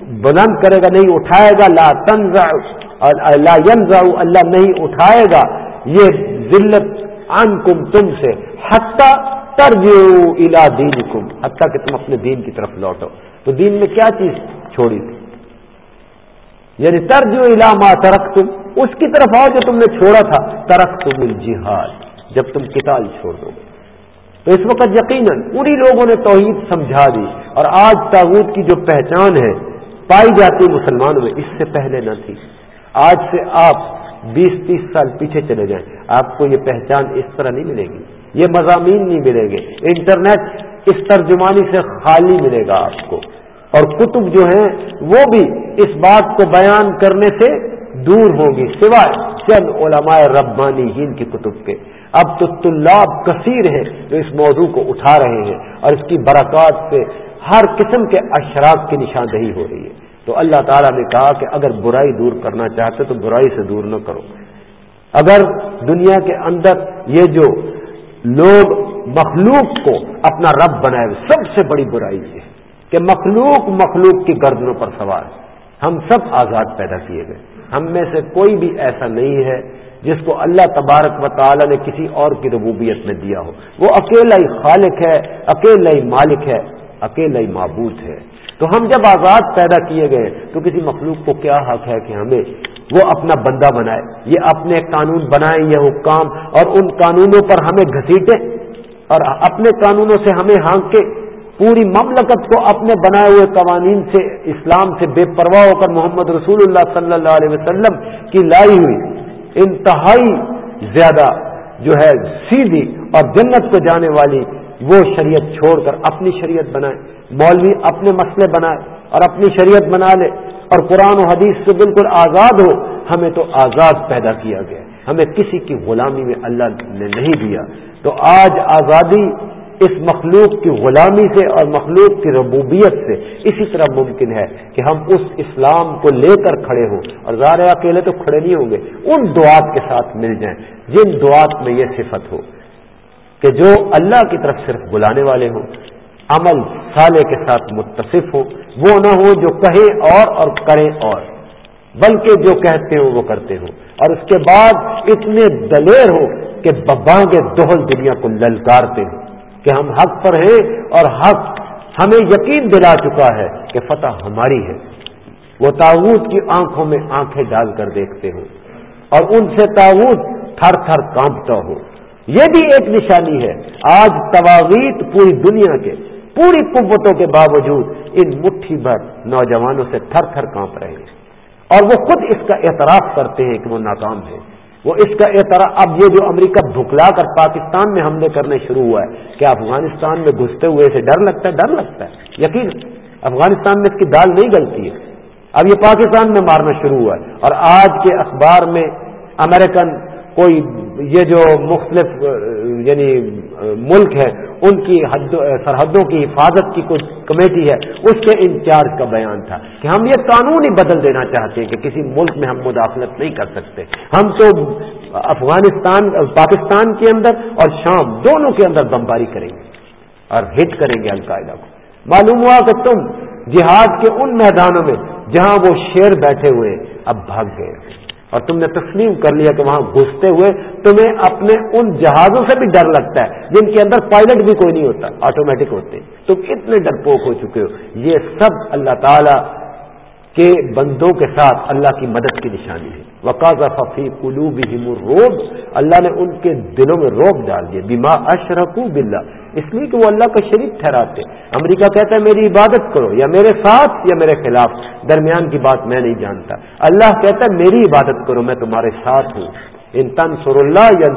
بلند کرے گا، نہیں اٹھائے گا، لا تنزع اور لا ينزع اللہ نہیں اٹھائے گا۔ یہ ذلت ان کم تم سے، حتیٰ الا دین کم حتیٰ کہ تم اپنے دین کی طرف لوٹو۔ تو دین میں کیا چیز چھوڑی تھی؟ یعنی ترجو الا ما ترک تم اس کی طرف آؤ جو تم نے چھوڑا تھا۔ ترک تم الجہاد، جب تم کتاب چھوڑ دو گے۔ تو اس وقت یقیناً پوری لوگوں نے توحید سمجھا دی اور آج تاغوت کی جو پہچان ہے، پائی جاتی مسلمانوں میں، اس سے پہلے نہ تھی۔ آج سے آپ بیس تیس سال پیچھے چلے جائیں، آپ کو یہ پہچان اس طرح نہیں ملے گی۔ یہ مضامین نہیں ملیں گے۔ انٹرنیٹ اس ترجمانی سے خالی ملے گا آپ کو۔ اور کتب جو ہیں، وہ بھی اس بات کو بیان کرنے سے دور ہوگی سوائے چند علماء ربانی ہند کی کتب کے۔ اب تو طلاب کثیر ہیں جو اس موضوع کو اٹھا رہے ہیں اور اس کی برکات سے ہر قسم کے اشراق کی نشاندہی ہو رہی ہے۔ تو اللہ تعالیٰ نے کہا کہ اگر برائی دور کرنا چاہتے تو برائی سے دور نہ کرو۔ اگر دنیا کے اندر یہ جو لوگ مخلوق کو اپنا رب بنائے، سب سے بڑی برائی ہے کہ مخلوق مخلوق کی گردنوں پر سوار ہم سب آزاد پیدا کیے گئے۔ ہم میں سے کوئی بھی ایسا نہیں ہے جس کو اللہ تبارک و تعالی نے کسی اور کی ربوبیت میں دیا ہو۔ وہ اکیلا ہی خالق ہے، اکیلا ہی مالک ہے، اکیلا ہی معبود ہے۔ تو ہم جب آزاد پیدا کیے گئے، تو کسی مخلوق کو کیا حق ہے کہ ہمیں وہ اپنا بندہ بنائے؟ یہ اپنے قانون بنائیں یہ حکام؟ اور ان قانونوں پر ہمیں گھسیٹے؟ اور اپنے قانونوں سے ہمیں ہانک کے پوری مملکت کو اپنے بنائے ہوئے قوانین سے، اسلام سے بے پرواہ ہو کر محمد رسول اللہ صلی اللہ علیہ وسلم کی لائی ہوئی۔ انتہائی زیادہ جو ہے سیدھی اور جنت کو جانے والی وہ شریعت چھوڑ کر اپنی شریعت بنائے، مولوی اپنے مسئلے بنائے اور اپنی شریعت بنا لے اور قرآن و حدیث سے بالکل آزاد ہو، ہمیں تو آزاد پیدا کیا گیا ہمیں کسی کی غلامی میں اللہ نے نہیں دیا۔ تو آج آزادی اس مخلوق کی غلامی سے اور مخلوق کی ربوبیت سے اسی طرح ممکن ہے کہ ہم اس اسلام کو لے کر کھڑے ہوں اور ظاہر اکیلے تو کھڑے نہیں ہوں گے، ان دعات کے ساتھ مل جائیں، جن دعات میں یہ صفت ہو کہ جو اللہ کی طرف صرف بلانے والے ہوں، عمل سالے کے ساتھ متصف ہو، وہ نہ ہو جو کہیں اور اور کریں اور، بلکہ جو کہتے ہوں وہ کرتے ہوں۔ اور اس کے بعد اتنے دلیر ہو کہ ببانگ دوہل دنیا کو للکارتے ہوں۔ کہ ہم حق پر ہیں اور حق ہمیں یقین دلا چکا ہے کہ فتح ہماری ہے۔ وہ تاوت کی آنکھوں میں آنکھیں ڈال کر دیکھتے ہوں اور ان سے تاوت تھر تھر کانپتا ہو یہ بھی ایک نشانی ہے۔ آج تواویت پوری دنیا کے، پوری قوتوں کے باوجود ان مٹھی بھر نوجوانوں سے تھر تھر کانپ رہے ہیں۔ اور وہ خود اس کا اعتراف کرتے ہیں کہ وہ ناکام ہے وہ اس کا اعتراف اب یہ جو امریکہ بھکلا کر پاکستان میں حملے کرنے شروع ہوا ہے، کیا افغانستان میں گھستے ہوئے اسے ڈر لگتا ہے؟ ڈر لگتا ہے، یقین افغانستان میں اس کی دال نہیں گلتی ہے۔ اب یہ پاکستان میں مارنا شروع ہوا ہے۔ اور آج کے اخبار میں امریکن کوئی یہ جو مختلف یعنی ملک ہے ان کی حد سرحدوں کی حفاظت کی کچھ کمیٹی ہے، اس کے انچارج کا بیان تھا کہ ہم یہ قانون ہی بدل دینا چاہتے ہیں کہ کسی ملک میں ہم مداخلت نہیں کر سکتے۔ ہم تو افغانستان، پاکستان کے اندر اور شام دونوں کے اندر بمباری کریں گے اور ہٹ کریں گے القاعدہ کو۔ معلوم ہوا کہ تم جہاد کے ان میدانوں میں جہاں وہ شیر بیٹھے ہوئے اب بھاگ گئے۔ اور تم نے تسلیم کر لیا کہ وہاں گھستے ہوئے تمہیں اپنے ان جہازوں سے بھی ڈر لگتا ہے، جن کے اندر پائلٹ بھی کوئی نہیں ہوتا آٹومیٹک ہوتے تم اتنے ڈرپوک ہو چکے ہو؟ یہ سب اللہ تعالیٰ کے بندوں کے ساتھ اللہ کی مدد کی نشانی ہے۔ وقاض ففی کلو بھی روب اللہ نے ان کے دلوں میں روب ڈال دیا بیما اشرکو باللہ اس لیے کہ وہ اللہ کا شریک ٹھہراتے امریکہ کہتا ہے، میری عبادت کرو، یا میرے ساتھ یا میرے خلاف۔ درمیان کی بات میں نہیں جانتا۔ اللہ کہتا ہے، میری عبادت کرو، میں تمہارے ساتھ ہوں۔ ان تن سر اللہ یا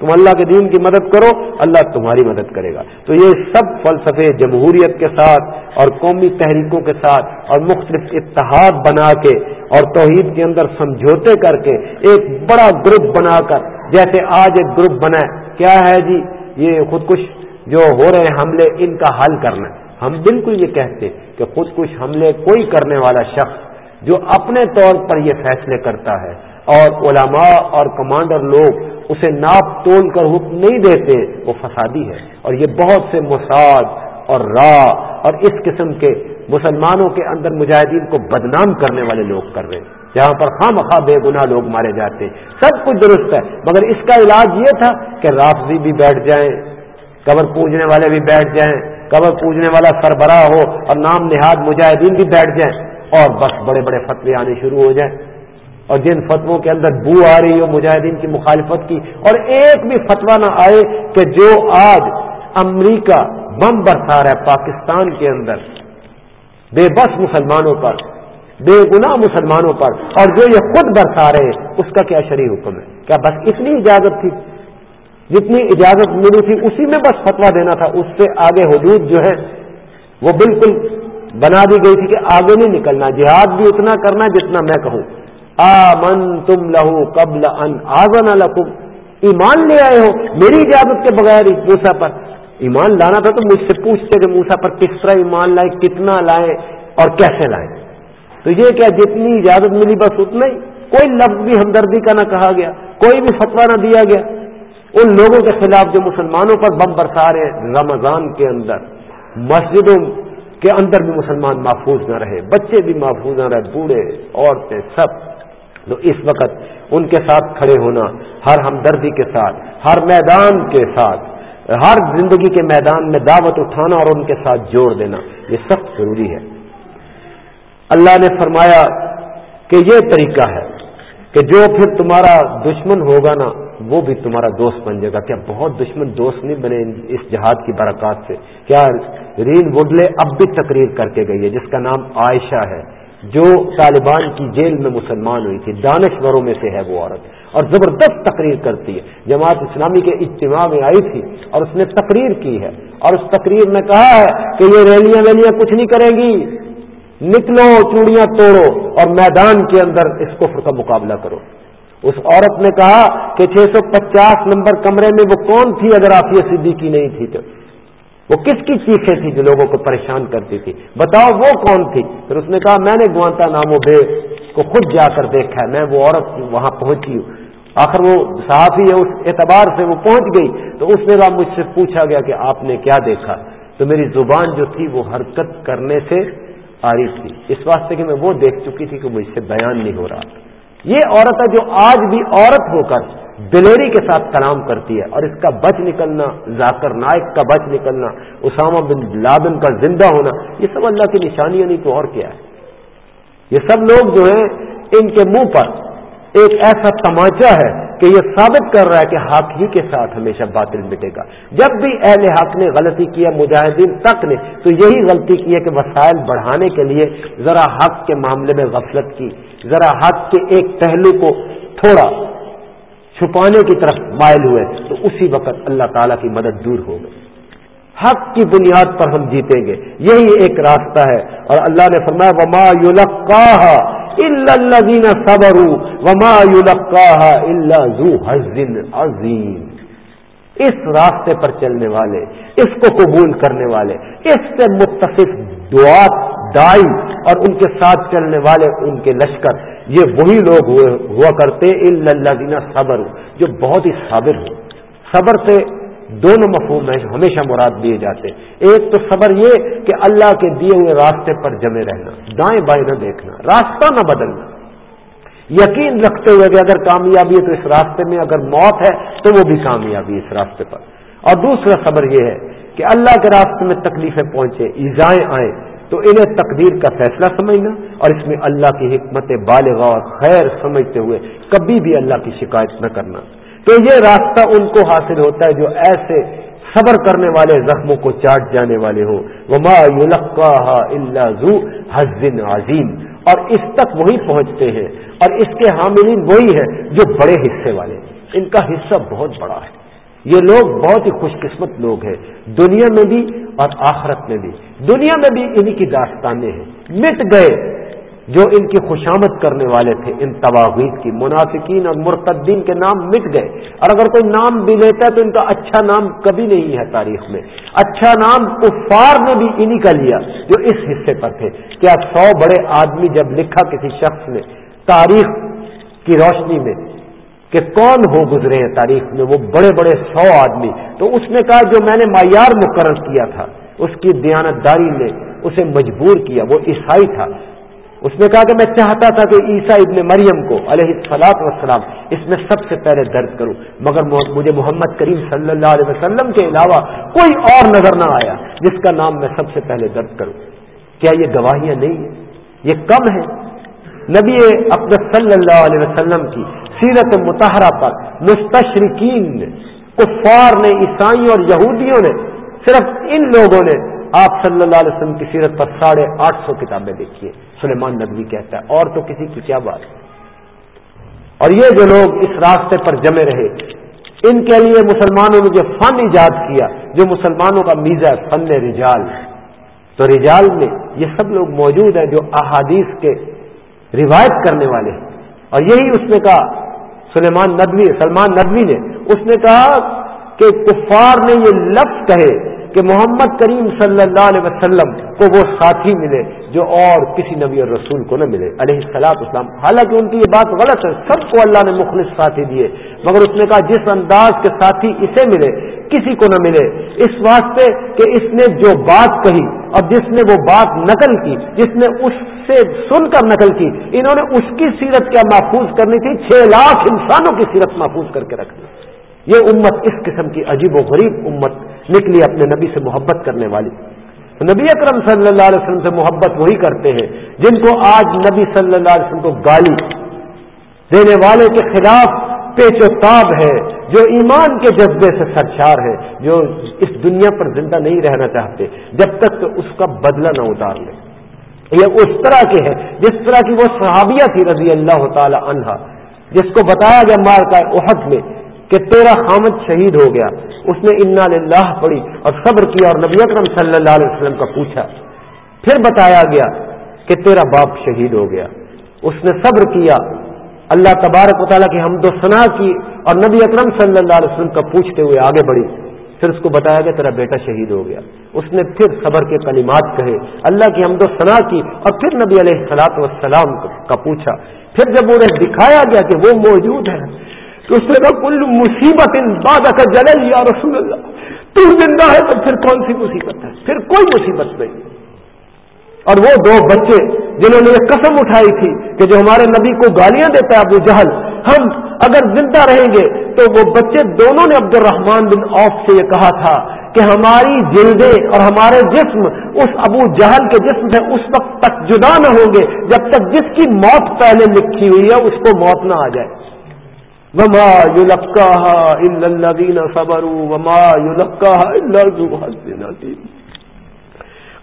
تم اللہ کے دین کی مدد کرو، اللہ تمہاری مدد کرے گا۔ تو یہ سب فلسفے جمہوریت کے ساتھ اور قومی تحریکوں کے ساتھ اور مختلف اتحاد بنا کے اور توحید کے اندر سمجھوتے کر کے ایک بڑا گروپ بنا کر، جیسے آج ایک گروپ بنا ہے۔ کیا ہے جی؟ یہ خودکش جو ہو رہے ہیں حملے، ان کا حل کرنا ہم بالکل یہ کہتے کہ خودکش حملے کوئی کرنے والا شخص جو اپنے طور پر یہ فیصلے کرتا ہے اور علماء اور کمانڈر لوگ اسے ناپ تول کر حکم نہیں دیتے، وہ فسادی ہے۔ اور یہ بہت سے مساج اور راہ اور اس قسم کے مسلمانوں کے اندر مجاہدین کو بدنام کرنے والے لوگ کر رہے ہیں۔ جہاں پر خواہ بے گناہ لوگ مارے جاتے ہیں۔ سب کچھ درست ہے، مگر اس کا علاج یہ تھا کہ رافضی بھی بیٹھ جائیں، قبر پوجنے والے بھی بیٹھ جائیں، قبر پوجنے والا سربراہ ہو اور نام نہاد مجاہدین بھی بیٹھ جائیں اور بس بڑے بڑے فتوے آنے شروع ہو جائیں۔ اور جن فتووں کے اندر بو آ رہی ہو، مجاہدین کی مخالفت کی، اور ایک بھی فتوا نہ آئے کہ جو آج امریکہ بم برسا رہا ہے پاکستان کے اندر۔ بے بس مسلمانوں پر، بے گناہ مسلمانوں پر، اور جو یہ خود برسا رہے، اس کا کیا شریح حکم ہے؟ کیا بس اتنی اجازت تھی؟ جتنی اجازت ملی تھی، اسی میں بس فتوا دینا تھا۔ اس سے آگے حدود جو ہے وہ بالکل بنا دی گئی تھی کہ آگے نہیں نکلنا، جہاد بھی اتنا کرنا جتنا میں کہوں۔ آمن تم لہو قبل ان آزن لکم۔ ایمان لے آئے ہو میری اجازت کے بغیر موسا پر۔ ایمان لانا تھا تو مجھ سے پوچھتے کہ موسا پر کس طرح ایمان لائے، کتنا لائے اور کیسے لائے۔ تو یہ کیا جتنی اجازت ملی بس اتنا ہی۔ کوئی لفظ بھی ہمدردی کا نہ کہا گیا، کوئی بھی فتوا نہ دیا گیا۔ ان لوگوں کے خلاف جو مسلمانوں پر بم برسا رہے رمضان کے اندر، مسجدوں کے اندر بھی مسلمان محفوظ نہ رہے، بچے بھی محفوظ نہ رہے، بوڑھے، عورتیں، سب۔ تو اس وقت ان کے ساتھ کھڑے ہونا، ہر ہمدردی کے ساتھ، ہر میدان کے ساتھ، ہر زندگی کے میدان میں دعوت اٹھانا اور ان کے ساتھ جوڑ دینا، یہ سخت ضروری ہے۔ اللہ نے فرمایا کہ یہ طریقہ ہے کہ جو پھر تمہارا دشمن ہوگا نا، وہ بھی تمہارا دوست بن جائے گا۔ کیا بہت دشمن دوست نہیں بنے اس جہاد کی برکات سے؟ کیا رین وڈلے اب بھی تقریر کر کے گئی ہے، جس کا نام عائشہ ہے۔ جو طالبان کی جیل میں مسلمان ہوئی تھی، دانشوروں میں سے ہے وہ عورت۔ اور زبردست تقریر کرتی ہے۔ جماعت اسلامی کے اجتماع میں آئی تھی اور اس نے تقریر کی ہے۔ اور اس تقریر میں کہا ہے کہ یہ ریلیاں ویلیاں کچھ نہیں کریں گی۔ نکلو، چوڑیاں توڑو اور میدان کے اندر اس کفر کا مقابلہ کرو۔ اس عورت نے کہا کہ چھ سو پچاس نمبر کمرے میں وہ کون تھی اگر آپ یہ صدیقی نہیں تھی تو؟ وہ کس کی چیخیں تھی جو لوگوں کو پریشان کرتی تھی؟ بتاؤ وہ کون تھی؟ پھر اس نے کہا، میں نے گوانتا نامو بے کو خود جا کر دیکھا ہے، میں وہ عورت وہاں پہنچی ہوں۔ آخر وہ صحافی ہے، اس اعتبار سے وہ پہنچ گئی۔ تو اس نے مجھ سے پوچھا گیا کہ آپ نے کیا دیکھا؟ تو میری زبان جو تھی وہ حرکت کرنے سے آ رہی تھی۔ اس واسطے کہ میں وہ دیکھ چکی تھی کہ مجھ سے بیان نہیں ہو رہا۔ یہ عورت ہے جو آج بھی عورت ہو کر دلیری کے ساتھ کلام کرتی ہے اور اس کا بچ نکلنا، ذاکر نائک کا بچ نکلنا، اسامہ بن لادن کا زندہ ہونا، یہ سب اللہ کی نشانیاں نہیں تو اور کیا ہے؟ یہ سب لوگ جو ہیں، ان کے منہ پر ایک ایسا تماچا ہے کہ یہ ثابت کر رہا ہے کہ حق ہی کے ساتھ ہمیشہ باطل مٹے گا۔ جب بھی اہل حق نے غلطی کیا مجاہدین تک نے، تو یہی غلطی کی ہے کہ وسائل بڑھانے کے لیے ذرا حق کے معاملے میں غفلت کی، ذرا حق کے ایک پہلو کو تھوڑا چھپانے کی طرف مائل ہوئے، تو اسی وقت اللہ تعالیٰ کی مدد دور ہو گئی۔ حق کی بنیاد پر ہم جیتیں گے۔ یہی ایک راستہ ہے۔ اور اللہ نے فرمایا، وما صبر وما عظیم اس راستے پر چلنے والے، اس کو قبول کرنے والے، اس سے متفق دعات دائی اور ان کے ساتھ چلنے والے، ان کے لشکر، یہ وہی لوگ ہوا کرتے اللہ صبر جو بہت ہی صابر ہو صبر سے دونوں مفہوم ہیں ہمیشہ مراد دیے جاتے ایک تو صبر یہ کہ اللہ کے دیے ہوئے راستے پر جمے رہنا، دائیں بائیں نہ دیکھنا، راستہ نہ بدلنا۔ یقین رکھتے ہوئے کہ اگر کامیابی ہے تو اس راستے میں، اگر موت ہے تو وہ بھی کامیابی اس راستے پر۔ اور دوسرا صبر یہ ہے کہ اللہ کے راستے میں تکلیفیں پہنچے، ایزائیں آئیں، تو انہیں تقدیر کا فیصلہ سمجھنا اور اس میں اللہ کی حکمت بالغ اور خیر سمجھتے ہوئے کبھی بھی اللہ کی شکایت نہ کرنا۔ تو یہ راستہ ان کو حاصل ہوتا ہے جو ایسے صبر کرنے والے زخموں کو چاٹ جانے والے ہوں۔ وما اللہ زو حزن عظیم اور اس تک وہی پہنچتے ہیں۔ اور اس کے حاملین وہی ہیں جو بڑے حصے والے۔ ان کا حصہ بہت بڑا ہے۔ یہ لوگ بہت ہی خوش قسمت لوگ ہیں۔ دنیا میں بھی اور آخرت میں بھی۔ دنیا میں بھی انہی کی داستانیں ہیں۔ مٹ گئے۔ جو ان کی خوشامد کرنے والے تھے، ان تواغید کی، منافقین اور مرتدین کے نام مٹ گئے۔ اور اگر کوئی نام بھی لیتا ہے تو ان کا اچھا نام کبھی نہیں ہے تاریخ میں۔ اچھا نام کفار نے بھی انہی کا لیا جو اس حصے پر تھے۔ کیا سو بڑے آدمی جب لکھا کسی شخص نے تاریخ کی روشنی میں کہ کون ہو گزرے ہیں تاریخ میں، وہ بڑے بڑے سو آدمی۔ تو اس نے کہا، جو میں نے معیار مقرر کیا تھا، اس کی دیانتداری نے اسے مجبور کیا، وہ عیسائی تھا۔ اس نے کہا کہ میں چاہتا تھا کہ عیسیٰ ابن مریم کو علیہ السلاط وسلام اس میں سب سے پہلے درد کروں، مگر مجھے محمد کریم صلی اللہ علیہ وسلم کے علاوہ کوئی اور نظر نہ آیا، جس کا نام میں سب سے پہلے درد کروں۔ کیا یہ گواہیاں نہیں ہیں؟ یہ کم ہے نبی اقدس صلی اللہ علیہ وسلم کی سیرت متحرہ پر مستشرقین نے کفار نے، عیسائیوں اور یہودیوں نے، صرف ان لوگوں نے آپ صلی اللہ علیہ وسلم کی سیرت پر ساڑھے آٹھ سو کتابیں دیکھیے، سلیمان ندوی کہتا ہے، اور تو کسی کی کیا بات؟ اور یہ جو لوگ اس راستے پر جمے رہے، ان کے لیے مسلمانوں نے جو فن ایجاد کیا، جو مسلمانوں کا میزا ہے، فن رجال۔ تو رجال میں یہ سب لوگ موجود ہیں جو احادیث کے روایت کرنے والے ہیں۔ اور یہی اس نے کہا، سلیمان ندوی سلمان ندوی نے، اس نے کہا کہ کفار نے یہ لفظ کہے کہ محمد کریم صلی اللہ علیہ وسلم کو وہ ساتھی ملے جو اور کسی نبی اور رسول کو نہ ملے۔ علیہ السلاط اسلام حالانکہ ان کی یہ بات غلط ہے، سب کو اللہ نے مخلص ساتھی دیے، مگر اس نے کہا جس انداز کے ساتھی اسے ملے، کسی کو نہ ملے۔ اس واسطے کہ اس نے جو بات کہی اور جس نے وہ بات نقل کی، جس نے اس سے سن کر نقل کی، انہوں نے اس کی سیرت کیا محفوظ کرنی تھی، چھ لاکھ انسانوں کی سیرت محفوظ کر کے رکھنی یہ امت اس قسم کی عجیب و غریب امت نکلی اپنے نبی سے محبت کرنے والی۔ نبی اکرم صلی اللہ علیہ وسلم سے محبت وہی کرتے ہیں جن کو آج نبی صلی اللہ علیہ وسلم کو گالی دینے والے کے خلاف پیچ و تاب ہے، جو ایمان کے جذبے سے سرچار ہے، جو اس دنیا پر زندہ نہیں رہنا چاہتے، جب تک کہ اس کا بدلہ نہ اتار لے۔ یہ اس طرح کے ہے جس طرح کی وہ صحابیہ تھی رضی اللہ تعالی عنہا جس کو بتایا گیا مار کا احد میں کہ تیرا خامد شہید ہو گیا۔ اس نے انا للہ پڑھی اور صبر کیا اور نبی اکرم صلی اللہ علیہ وسلم کا پوچھا۔ پھر بتایا گیا کہ تیرا باپ شہید ہو گیا۔ اس نے صبر کیا۔ اللہ تبارک و تعالیٰ کی حمد و ثنا کی اور نبی اکرم صلی اللہ علیہ وسلم کا پوچھتے ہوئے آگے بڑھی۔ پھر اس کو بتایا کہ تیرا بیٹا شہید ہو گیا۔ اس نے پھر صبر کے کلمات کہے۔ اللہ کی حمد و ثنا کی اور پھر نبی علیہ السلاط وسلام کا پوچھا۔ پھر جب انہیں دکھایا گیا کہ وہ موجود ہے تو اس نے کہا، کل مصیبت ان باد کا جلل یا رسول اللہ تو زندہ ہے تو پھر کون سی مصیبت ہے؟ پھر کوئی مصیبت نہیں۔ اور وہ دو بچے جنہوں نے یہ قسم اٹھائی تھی کہ جو ہمارے نبی کو گالیاں دیتا ہے ابو جہل، ہم اگر زندہ رہیں گے تو وہ بچے دونوں نے عبد الرحمان بن اوف سے یہ کہا تھا کہ ہماری جلدیں اور ہمارے جسم، اس ابو جہل کے جسم سے اس وقت تک جدا نہ ہوں گے جب تک جس کی موت پہلے لکھی ہوئی ہے، اس کو موت نہ آ جائے۔ وما یلکا صبر وما یلکا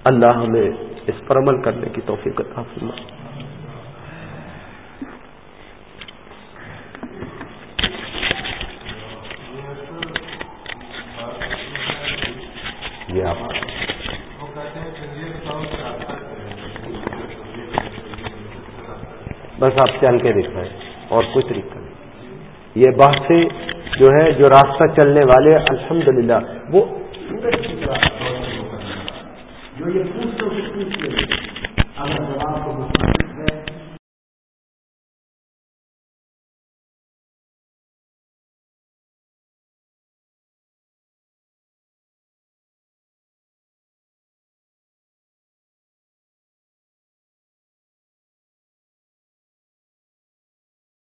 اللہ ہمیں اس پر عمل کرنے کی توفیق عطا فرما یہ آپ بس آپ چل کے دکھائیں اور کوئی طریقہ یہ بحثیں جو ہے جو راستہ چلنے والے الحمدللہ وہ جو یہ جواب کو